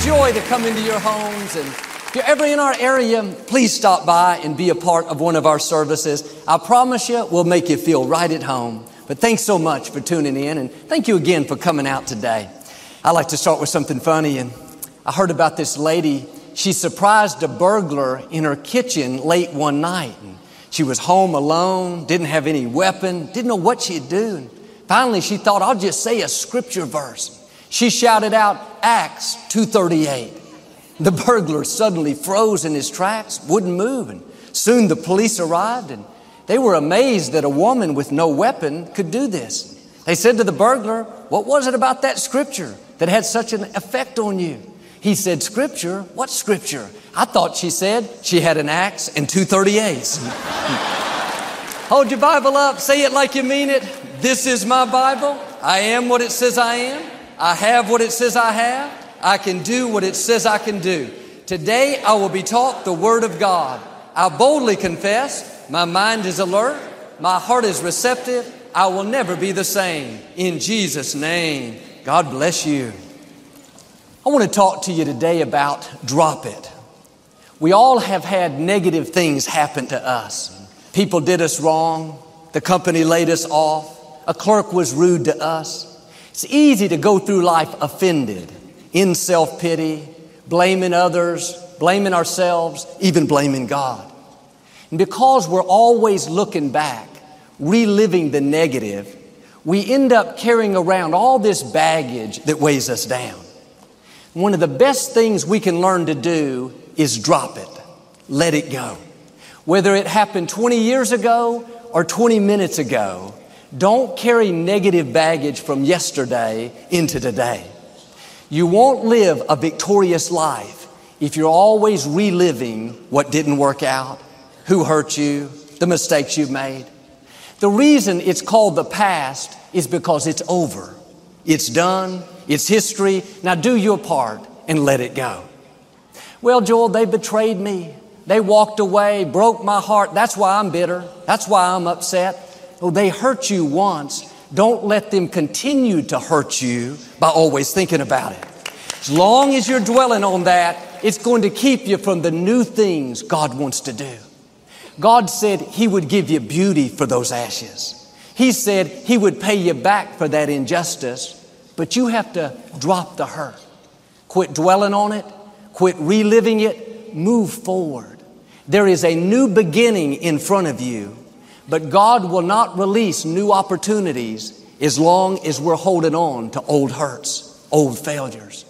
joy to come into your homes. And if you're ever in our area, please stop by and be a part of one of our services. I promise you, we'll make you feel right at home. But thanks so much for tuning in, and thank you again for coming out today. I like to start with something funny, and I heard about this lady. She surprised a burglar in her kitchen late one night. And she was home alone, didn't have any weapon, didn't know what she'd do. And finally, she thought, I'll just say a scripture verse. She shouted out, Acts 238. The burglar suddenly froze in his tracks, wouldn't move, and soon the police arrived and they were amazed that a woman with no weapon could do this. They said to the burglar, What was it about that scripture that had such an effect on you? He said, Scripture? What scripture? I thought she said she had an axe and two 38s. Hold your Bible up, say it like you mean it. This is my Bible. I am what it says I am. I have what it says I have. I can do what it says I can do. Today I will be taught the Word of God. I boldly confess, my mind is alert, my heart is receptive, I will never be the same. In Jesus' name, God bless you. I want to talk to you today about drop it. We all have had negative things happen to us. People did us wrong, the company laid us off, a clerk was rude to us. It's easy to go through life offended, in self pity, blaming others, blaming ourselves, even blaming God. And because we're always looking back, reliving the negative, we end up carrying around all this baggage that weighs us down. One of the best things we can learn to do is drop it, let it go. Whether it happened 20 years ago or 20 minutes ago, don't carry negative baggage from yesterday into today. You won't live a victorious life if you're always reliving what didn't work out, who hurt you, the mistakes you've made. The reason it's called the past is because it's over. It's done. It's history. Now do your part and let it go. Well, Joel, they betrayed me. They walked away, broke my heart. That's why I'm bitter. That's why I'm upset. Oh, they hurt you once. Don't let them continue to hurt you by always thinking about it. As long as you're dwelling on that, it's going to keep you from the new things God wants to do. God said He would give you beauty for those ashes. He said He would pay you back for that injustice, but you have to drop the hurt. Quit dwelling on it, quit reliving it, move forward. There is a new beginning in front of you but God will not release new opportunities as long as we're holding on to old hurts, old failures.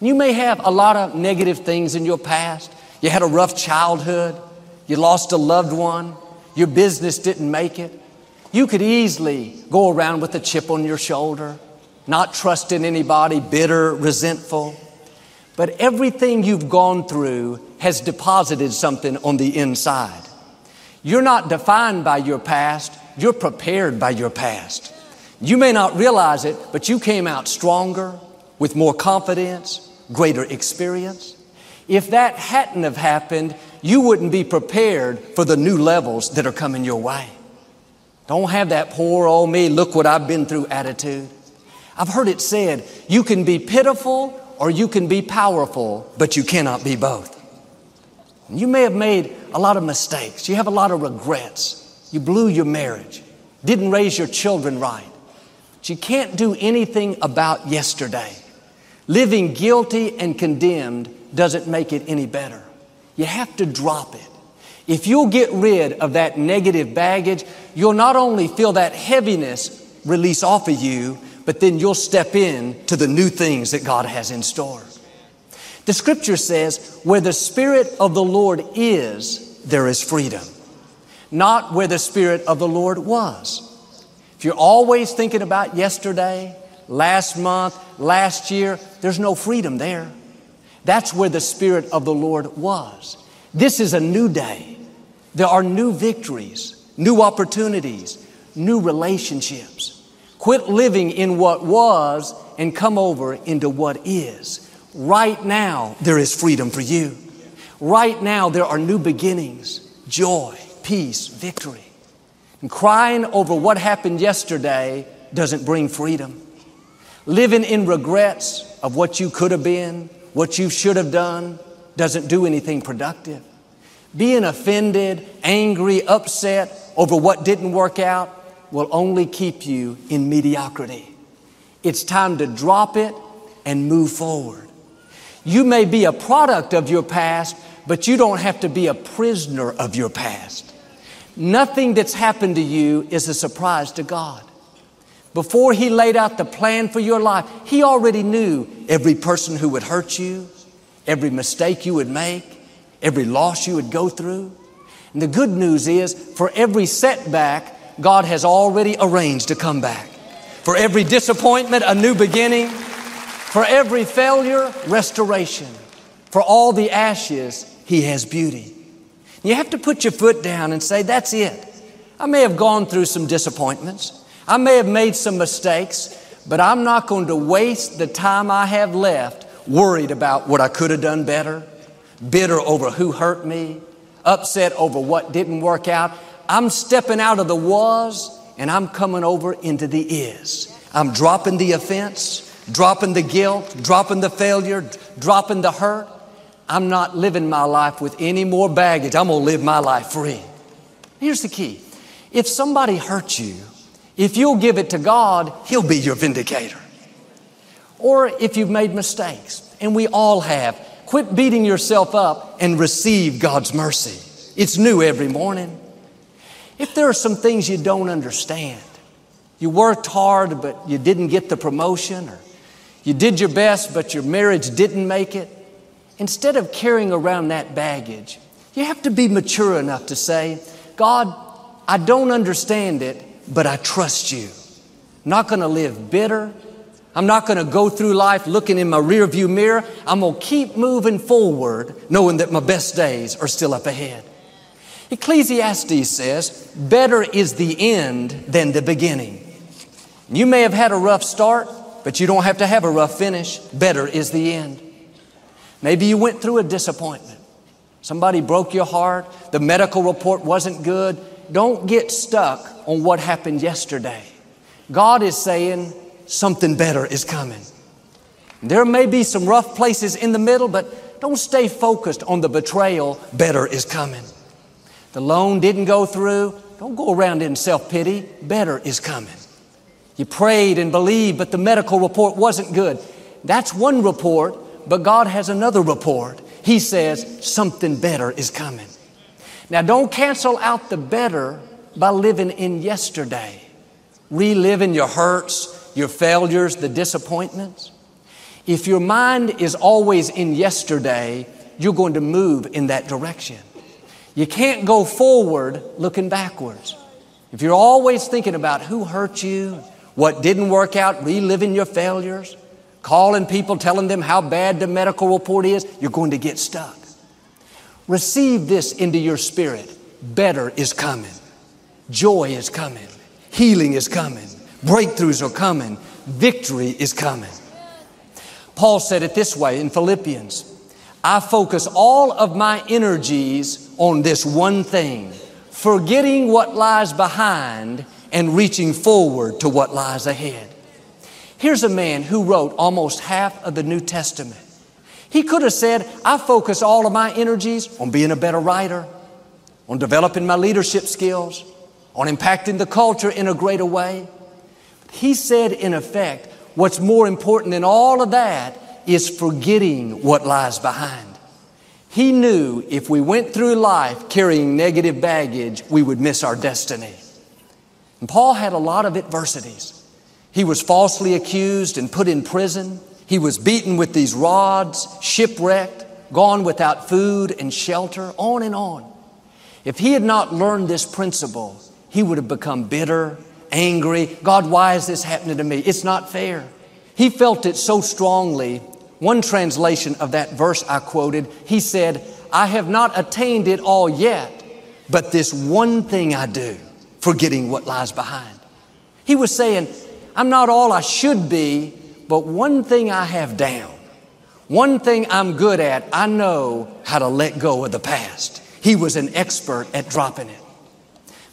You may have a lot of negative things in your past. You had a rough childhood. You lost a loved one. Your business didn't make it. You could easily go around with a chip on your shoulder, not trusting anybody, bitter, resentful. But everything you've gone through has deposited something on the inside. You're not defined by your past, you're prepared by your past. You may not realize it, but you came out stronger, with more confidence, greater experience. If that hadn't have happened, you wouldn't be prepared for the new levels that are coming your way. Don't have that poor old me, look what I've been through attitude. I've heard it said, you can be pitiful or you can be powerful, but you cannot be both. You may have made a lot of mistakes. You have a lot of regrets. You blew your marriage, didn't raise your children right. But you can't do anything about yesterday. Living guilty and condemned doesn't make it any better. You have to drop it. If you'll get rid of that negative baggage, you'll not only feel that heaviness release off of you, but then you'll step in to the new things that God has in store. The scripture says, where the Spirit of the Lord is, there is freedom. Not where the Spirit of the Lord was. If you're always thinking about yesterday, last month, last year, there's no freedom there. That's where the Spirit of the Lord was. This is a new day. There are new victories, new opportunities, new relationships. Quit living in what was and come over into what is. Right now, there is freedom for you. Right now, there are new beginnings, joy, peace, victory. And crying over what happened yesterday doesn't bring freedom. Living in regrets of what you could have been, what you should have done doesn't do anything productive. Being offended, angry, upset over what didn't work out will only keep you in mediocrity. It's time to drop it and move forward. You may be a product of your past, but you don't have to be a prisoner of your past. Nothing that's happened to you is a surprise to God. Before He laid out the plan for your life, He already knew every person who would hurt you, every mistake you would make, every loss you would go through. And the good news is, for every setback, God has already arranged to come back. For every disappointment, a new beginning. For every failure, restoration. For all the ashes, He has beauty. You have to put your foot down and say, That's it. I may have gone through some disappointments. I may have made some mistakes, but I'm not going to waste the time I have left worried about what I could have done better, bitter over who hurt me, upset over what didn't work out. I'm stepping out of the was and I'm coming over into the is. I'm dropping the offense, dropping the guilt, dropping the failure, dropping the hurt. I'm not living my life with any more baggage. I'm going to live my life free. Here's the key. If somebody hurts you, if you'll give it to God, He'll be your vindicator. Or if you've made mistakes, and we all have, quit beating yourself up and receive God's mercy. It's new every morning. If there are some things you don't understand, you worked hard but you didn't get the promotion, or you did your best but your marriage didn't make it, instead of carrying around that baggage, you have to be mature enough to say, God, I don't understand it, but I trust you. I'm not going to live bitter. I'm not going to go through life looking in my rearview mirror. I'm going to keep moving forward knowing that my best days are still up ahead. Ecclesiastes says, better is the end than the beginning. You may have had a rough start, but you don't have to have a rough finish. Better is the end. Maybe you went through a disappointment. Somebody broke your heart. The medical report wasn't good. Don't get stuck on what happened yesterday. God is saying something better is coming. There may be some rough places in the middle, but don't stay focused on the betrayal. Better is coming. The loan didn't go through. Don't go around in self pity. Better is coming. You prayed and believed, but the medical report wasn't good. That's one report, but God has another report. He says something better is coming. Now, don't cancel out the better by living in yesterday, reliving your hurts, your failures, the disappointments. If your mind is always in yesterday, you're going to move in that direction. You can't go forward looking backwards. If you're always thinking about who hurt you, what didn't work out, reliving your failures, calling people, telling them how bad the medical report is, you're going to get stuck. Receive this into your spirit. Better is coming. Joy is coming. Healing is coming. Breakthroughs are coming. Victory is coming. Paul said it this way in Philippians I focus all of my energies on this one thing, forgetting what lies behind and reaching forward to what lies ahead. Here's a man who wrote almost half of the New Testament. He could have said, I focus all of my energies on being a better writer, on developing my leadership skills, on impacting the culture in a greater way. He said, in effect, what's more important than all of that is forgetting what lies behind. He knew if we went through life carrying negative baggage, we would miss our destiny. And Paul had a lot of adversities. He was falsely accused and put in prison. He was beaten with these rods, shipwrecked, gone without food and shelter, on and on. If he had not learned this principle, he would have become bitter, angry. God, why is this happening to me? It's not fair. He felt it so strongly one translation of that verse I quoted, he said, I have not attained it all yet, but this one thing I do, forgetting what lies behind. He was saying, I'm not all I should be, but one thing I have down, one thing I'm good at, I know how to let go of the past. He was an expert at dropping it.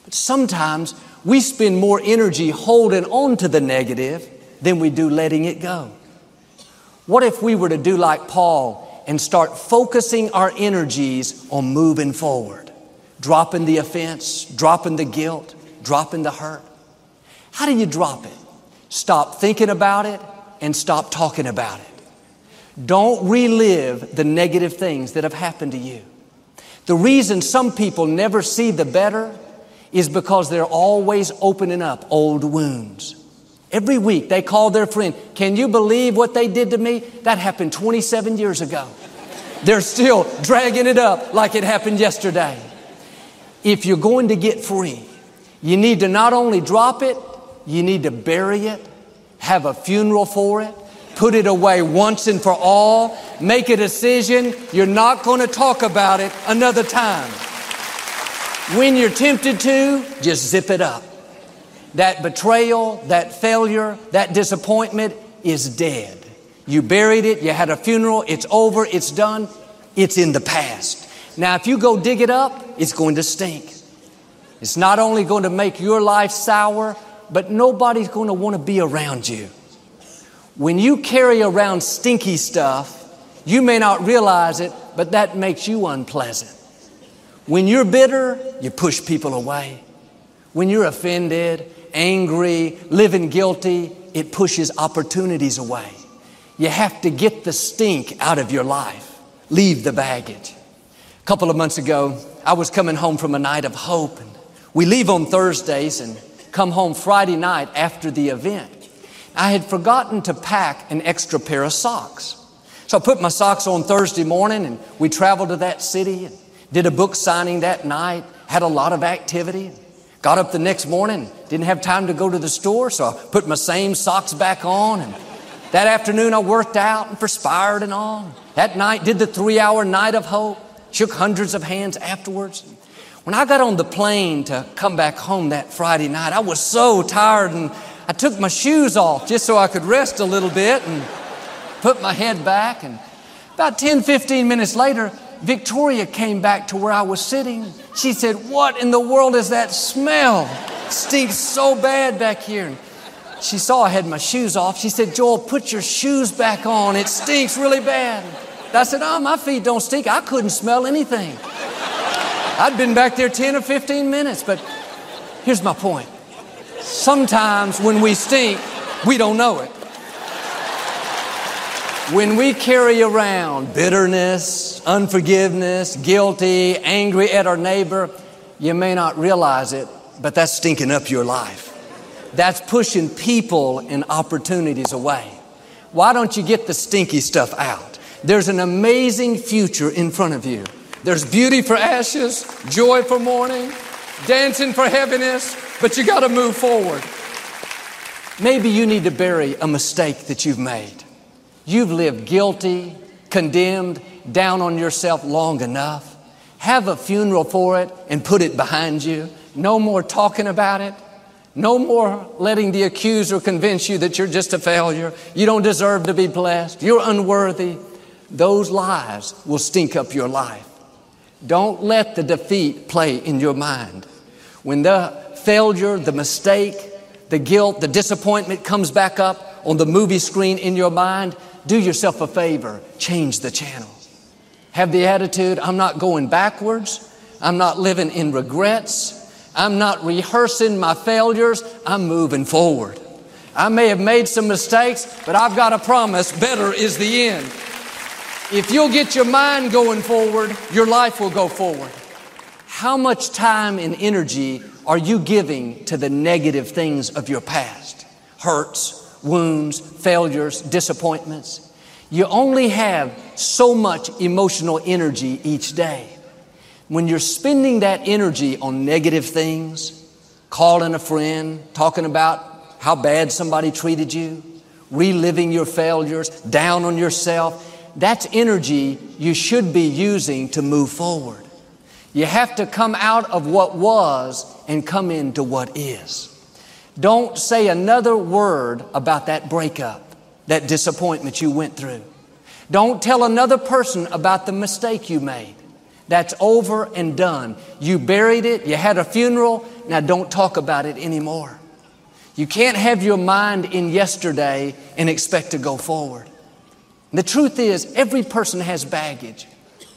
But sometimes we spend more energy holding on to the negative than we do letting it go. What if we were to do like Paul and start focusing our energies on moving forward, dropping the offense, dropping the guilt, dropping the hurt? How do you drop it? Stop thinking about it and stop talking about it. Don't relive the negative things that have happened to you. The reason some people never see the better is because they're always opening up old wounds. Every week they call their friend, Can you believe what they did to me? That happened 27 years ago. They're still dragging it up like it happened yesterday. If you're going to get free, you need to not only drop it, you need to bury it, have a funeral for it, put it away once and for all, make a decision. You're not going to talk about it another time. When you're tempted to, just zip it up. That betrayal, that failure, that disappointment is dead. You buried it, you had a funeral, it's over, it's done, it's in the past. Now, if you go dig it up, it's going to stink. It's not only going to make your life sour, but nobody's going to want to be around you. When you carry around stinky stuff, you may not realize it, but that makes you unpleasant. When you're bitter, you push people away. When you're offended, angry, living guilty, it pushes opportunities away. You have to get the stink out of your life. Leave the baggage. A couple of months ago, I was coming home from a night of hope. We leave on Thursdays and come home Friday night after the event. I had forgotten to pack an extra pair of socks. So I put my socks on Thursday morning and we traveled to that city and did a book signing that night, had a lot of activity. Got up the next morning, didn't have time to go to the store, so I put my same socks back on. And that afternoon I worked out and perspired and all. That night did the three hour night of hope, shook hundreds of hands afterwards. When I got on the plane to come back home that Friday night, I was so tired and I took my shoes off just so I could rest a little bit and put my head back. And about 10, 15 minutes later, Victoria came back to where I was sitting. She said, What in the world is that smell? It stinks so bad back here. And she saw I had my shoes off. She said, Joel, put your shoes back on. It stinks really bad. I said, Oh, my feet don't stink. I couldn't smell anything. I'd been back there 10 or 15 minutes, but here's my point. Sometimes when we stink, we don't know it. When we carry around bitterness, unforgiveness, guilty, angry at our neighbor, you may not realize it, but that's stinking up your life. That's pushing people and opportunities away. Why don't you get the stinky stuff out? There's an amazing future in front of you. There's beauty for ashes, joy for mourning, dancing for heaviness, but you got to move forward. Maybe you need to bury a mistake that you've made. You've lived guilty, condemned, down on yourself long enough. Have a funeral for it and put it behind you. No more talking about it. No more letting the accuser convince you that you're just a failure. You don't deserve to be blessed. You're unworthy. Those lies will stink up your life. Don't let the defeat play in your mind. When the failure, the mistake, the guilt, the disappointment comes back up on the movie screen in your mind, do yourself a favor, change the channel. Have the attitude, I'm not going backwards. I'm not living in regrets. I'm not rehearsing my failures. I'm moving forward. I may have made some mistakes, but I've got a promise better is the end. If you'll get your mind going forward, your life will go forward. How much time and energy are you giving to the negative things of your past? Hurts, wounds, failures, disappointments. You only have so much emotional energy each day. When you're spending that energy on negative things, calling a friend, talking about how bad somebody treated you, reliving your failures, down on yourself, that's energy you should be using to move forward. You have to come out of what was and come into what is. Don't say another word about that breakup, that disappointment you went through. Don't tell another person about the mistake you made. That's over and done. You buried it, you had a funeral, now don't talk about it anymore. You can't have your mind in yesterday and expect to go forward. The truth is, every person has baggage.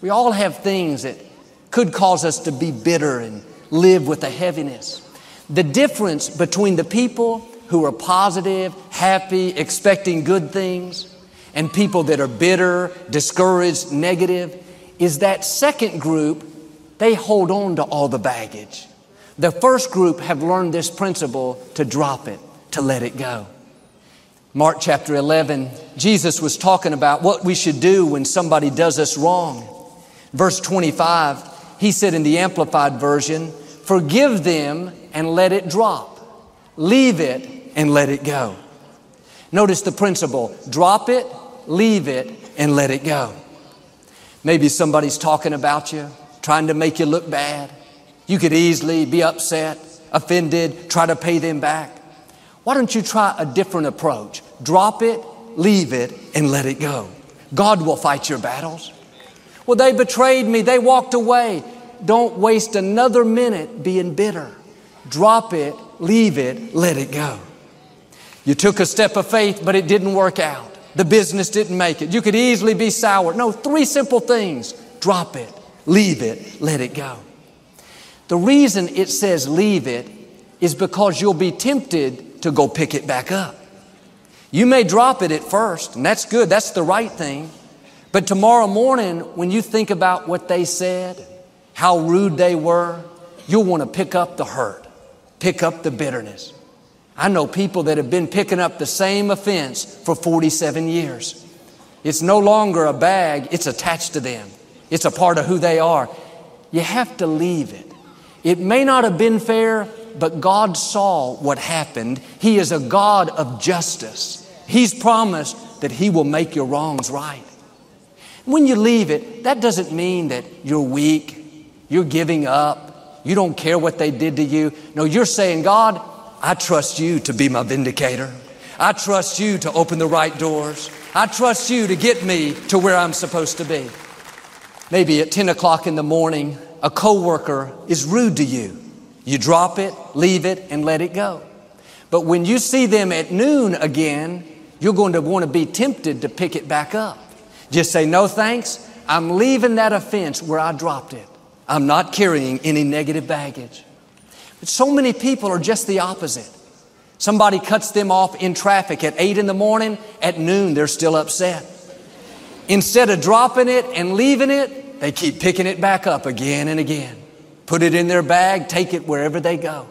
We all have things that could cause us to be bitter and live with a heaviness. The difference between the people who are positive, happy, expecting good things, and people that are bitter, discouraged, negative, is that second group, they hold on to all the baggage. The first group have learned this principle to drop it, to let it go. Mark chapter 11, Jesus was talking about what we should do when somebody does us wrong. Verse 25, he said in the Amplified Version, Forgive them and let it drop. Leave it and let it go. Notice the principle drop it, leave it, and let it go. Maybe somebody's talking about you, trying to make you look bad. You could easily be upset, offended, try to pay them back. Why don't you try a different approach? Drop it, leave it, and let it go. God will fight your battles. Well, they betrayed me, they walked away. Don't waste another minute being bitter. Drop it, leave it, let it go. You took a step of faith, but it didn't work out. The business didn't make it. You could easily be sour. No, three simple things. Drop it, leave it, let it go. The reason it says leave it is because you'll be tempted to go pick it back up. You may drop it at first, and that's good, that's the right thing. But tomorrow morning, when you think about what they said, how rude they were, you'll want to pick up the hurt, pick up the bitterness. I know people that have been picking up the same offense for 47 years. It's no longer a bag, it's attached to them. It's a part of who they are. You have to leave it. It may not have been fair, but God saw what happened. He is a God of justice. He's promised that He will make your wrongs right. When you leave it, that doesn't mean that you're weak, you're giving up, you don't care what they did to you. No, you're saying, God, I trust you to be my vindicator. I trust you to open the right doors. I trust you to get me to where I'm supposed to be. Maybe at 10 o'clock in the morning, a coworker is rude to you. You drop it, leave it, and let it go. But when you see them at noon again, you're going to want to be tempted to pick it back up. Just say, no thanks. I'm leaving that offense where I dropped it. I'm not carrying any negative baggage. But so many people are just the opposite. Somebody cuts them off in traffic at 8 in the morning, at noon, they're still upset. Instead of dropping it and leaving it, they keep picking it back up again and again. Put it in their bag, take it wherever they go.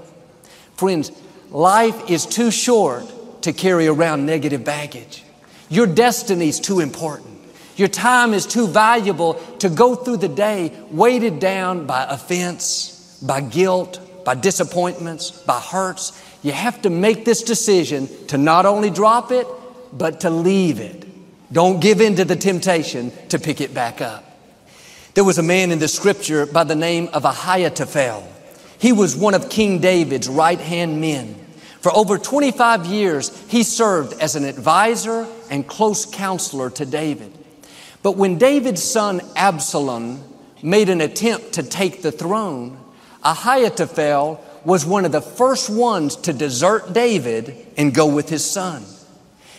Friends, life is too short to carry around negative baggage. Your destiny is too important. Your time is too valuable to go through the day weighted down by offense, by guilt, by disappointments, by hurts. You have to make this decision to not only drop it, but to leave it. Don't give in to the temptation to pick it back up. There was a man in the scripture by the name of Ahithophel. He was one of King David's right hand men. For over 25 years, he served as an advisor and close counselor to David. But when David's son Absalom made an attempt to take the throne, Ahithophel was one of the first ones to desert David and go with his son.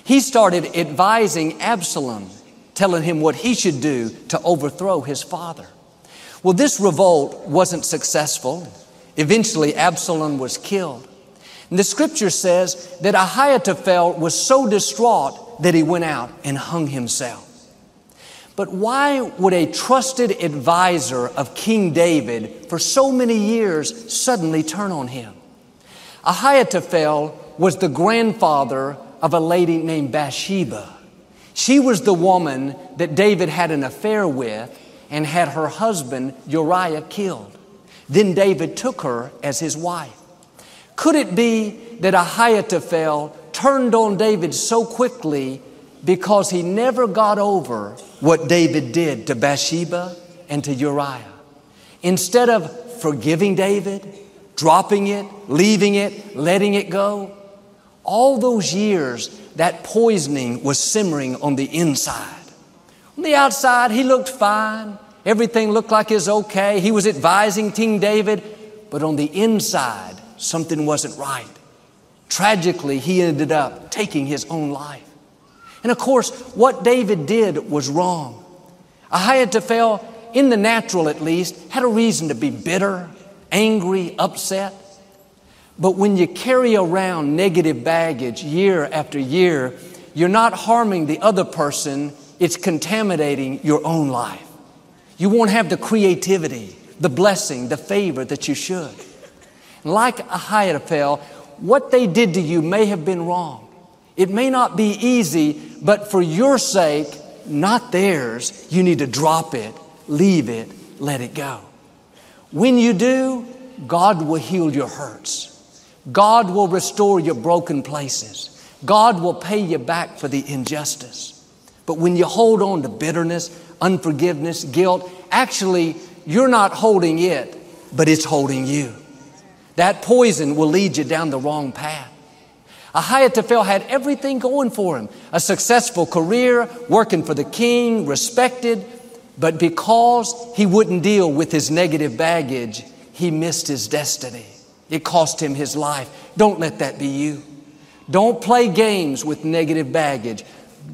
He started advising Absalom telling him what he should do to overthrow his father. Well, this revolt wasn't successful. Eventually, Absalom was killed. And the scripture says that Ahithophel was so distraught that he went out and hung himself. But why would a trusted advisor of King David for so many years suddenly turn on him? Ahithophel was the grandfather of a lady named Bathsheba. She was the woman that David had an affair with and had her husband Uriah killed. Then David took her as his wife. Could it be that Ahithophel turned on David so quickly because he never got over what David did to Bathsheba and to Uriah? Instead of forgiving David, dropping it, leaving it, letting it go, all those years that poisoning was simmering on the inside. On the outside, he looked fine. Everything looked like it was okay. He was advising King David, but on the inside, something wasn't right. Tragically, he ended up taking his own life. And of course, what David did was wrong. Ahithophel, in the natural at least, had a reason to be bitter, angry, upset. But when you carry around negative baggage year after year, you're not harming the other person, it's contaminating your own life. You won't have the creativity, the blessing, the favor that you should. Like Ahithophel, what they did to you may have been wrong. It may not be easy, but for your sake, not theirs, you need to drop it, leave it, let it go. When you do, God will heal your hurts. God will restore your broken places. God will pay you back for the injustice. But when you hold on to bitterness, unforgiveness, guilt, actually, you're not holding it, but it's holding you. That poison will lead you down the wrong path. Ahithophel had everything going for him a successful career, working for the king, respected, but because he wouldn't deal with his negative baggage, he missed his destiny. It cost him his life. Don't let that be you. Don't play games with negative baggage.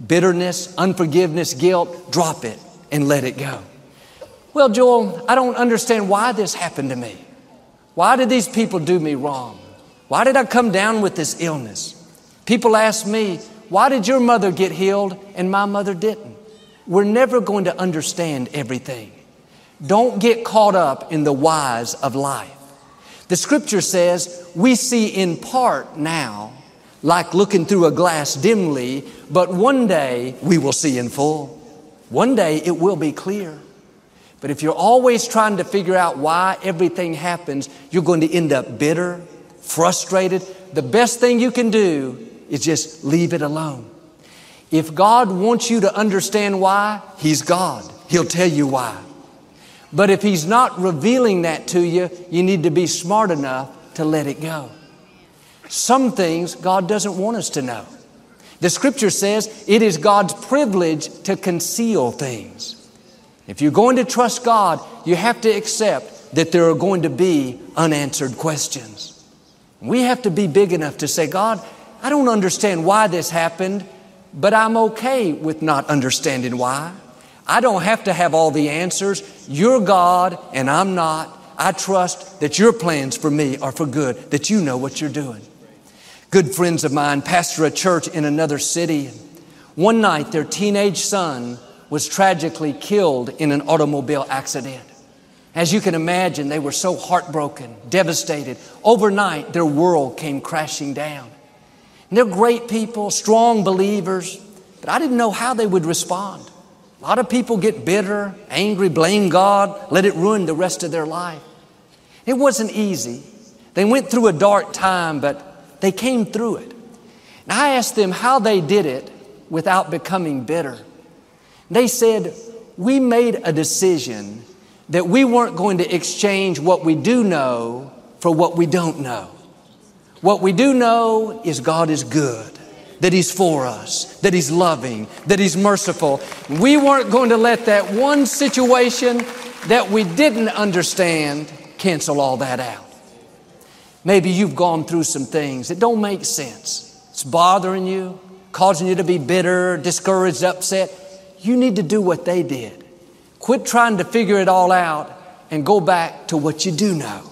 Bitterness, unforgiveness, guilt, drop it and let it go. Well, Joel, I don't understand why this happened to me. Why did these people do me wrong? Why did I come down with this illness? People ask me, why did your mother get healed and my mother didn't? We're never going to understand everything. Don't get caught up in the whys of life. The scripture says we see in part now, like looking through a glass dimly, but one day we will see in full. One day it will be clear. But if you're always trying to figure out why everything happens, you're going to end up bitter, frustrated. The best thing you can do is just leave it alone. If God wants you to understand why, He's God. He'll tell you why. But if He's not revealing that to you, you need to be smart enough to let it go. Some things God doesn't want us to know. The scripture says it is God's privilege to conceal things. If you're going to trust God, you have to accept that there are going to be unanswered questions. We have to be big enough to say, God, I don't understand why this happened, but I'm okay with not understanding why. I don't have to have all the answers. You're God and I'm not. I trust that your plans for me are for good, that you know what you're doing. Good friends of mine pastor a church in another city. One night, their teenage son was tragically killed in an automobile accident. As you can imagine, they were so heartbroken, devastated. Overnight, their world came crashing down. And they're great people, strong believers, but I didn't know how they would respond. A lot of people get bitter, angry, blame God, let it ruin the rest of their life. It wasn't easy. They went through a dark time, but they came through it. And I asked them how they did it without becoming bitter. They said, We made a decision that we weren't going to exchange what we do know for what we don't know. What we do know is God is good, that He's for us, that He's loving, that He's merciful. We weren't going to let that one situation that we didn't understand cancel all that out. Maybe you've gone through some things that don't make sense. It's bothering you, causing you to be bitter, discouraged, upset you need to do what they did. Quit trying to figure it all out and go back to what you do know.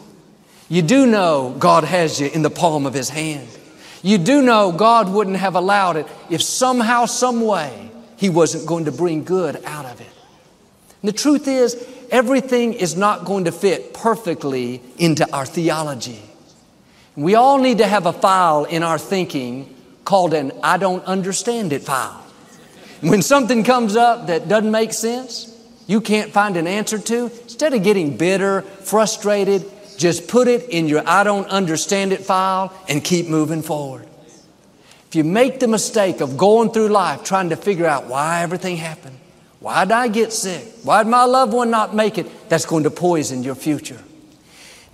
You do know God has you in the palm of His hand. You do know God wouldn't have allowed it if somehow, some way, He wasn't going to bring good out of it. And the truth is, everything is not going to fit perfectly into our theology. We all need to have a file in our thinking called an I don't understand it file. When something comes up that doesn't make sense, you can't find an answer to, instead of getting bitter, frustrated, just put it in your I don't understand it file and keep moving forward. If you make the mistake of going through life trying to figure out why everything happened, why did I get sick? Why did my loved one not make it? That's going to poison your future.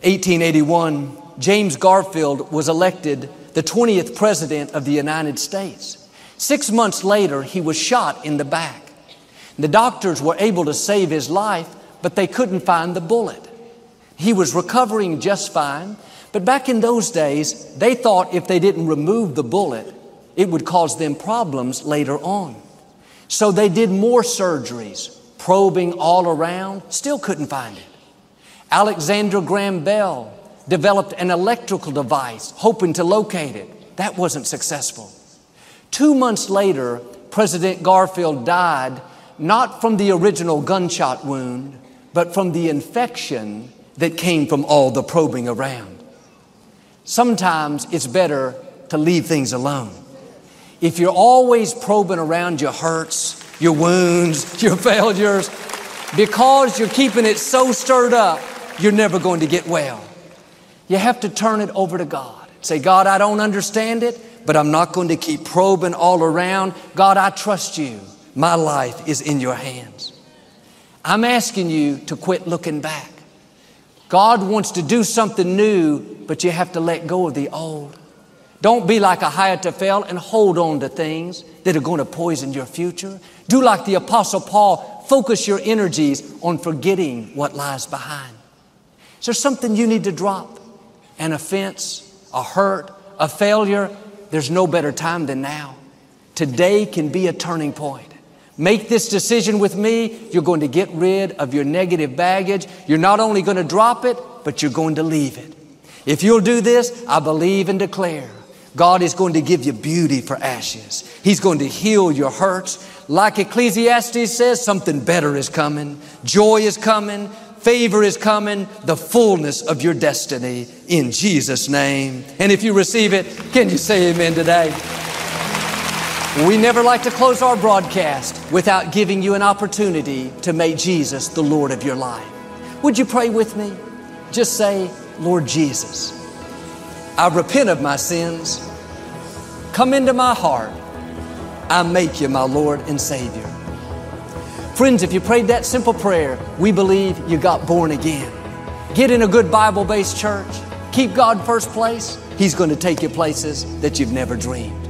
1881, James Garfield was elected the 20th President of the United States. Six months later, he was shot in the back. The doctors were able to save his life, but they couldn't find the bullet. He was recovering just fine, but back in those days, they thought if they didn't remove the bullet, it would cause them problems later on. So they did more surgeries, probing all around, still couldn't find it. Alexander Graham Bell developed an electrical device hoping to locate it. That wasn't successful. Two months later, President Garfield died not from the original gunshot wound, but from the infection that came from all the probing around. Sometimes it's better to leave things alone. If you're always probing around your hurts, your wounds, your failures, because you're keeping it so stirred up, you're never going to get well. You have to turn it over to God. Say, God, I don't understand it, but I'm not going to keep probing all around. God, I trust you. My life is in your hands. I'm asking you to quit looking back. God wants to do something new, but you have to let go of the old. Don't be like Ahithophel and hold on to things that are going to poison your future. Do like the Apostle Paul, focus your energies on forgetting what lies behind. Is there something you need to drop? An offense, a hurt, a failure? There's no better time than now. Today can be a turning point. Make this decision with me. You're going to get rid of your negative baggage. You're not only going to drop it, but you're going to leave it. If you'll do this, I believe and declare God is going to give you beauty for ashes. He's going to heal your hurts. Like Ecclesiastes says, something better is coming. Joy is coming. Favor is coming. The fullness of your destiny in Jesus' name. And if you receive it, can you say amen today? We never like to close our broadcast without giving you an opportunity to make Jesus the Lord of your life. Would you pray with me? Just say, Lord Jesus, I repent of my sins. Come into my heart. I make you my Lord and Savior. Friends, if you prayed that simple prayer, we believe you got born again. Get in a good Bible based church. Keep God first place. He's going to take you places that you've never dreamed.